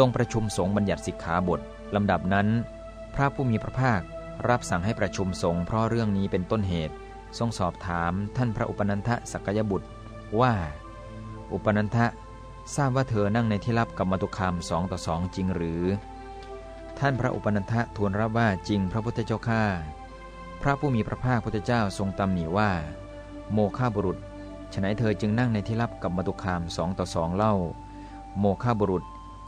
ทรงประชุมสงฆ์บัญญัติสิกขาบทลำดับนั้น พระผู้มีพระภาครับสั่งให้ประชุมสงฆ์เพราะเรื่องนี้เป็นต้นเหตุ ทรงสอบถามท่านพระอุปนันทสักยบุตรว่า อุปนันทะทราบว่าเธอนั่งในที่รับกับมาตุคามสองต่อสองจริงหรือ ท่านพระอุปนันทะทูลรับว่าจริงพระพุทธเจ้าข้าพระผู้มีพระภาคพุทธเจ้าทรงตำหนิว่า โมฆะบุรุษฉนัยเธอจึงนั่งในที่รับกับมาตุคามสองต่อสองเล่า โมฆะบุรุษ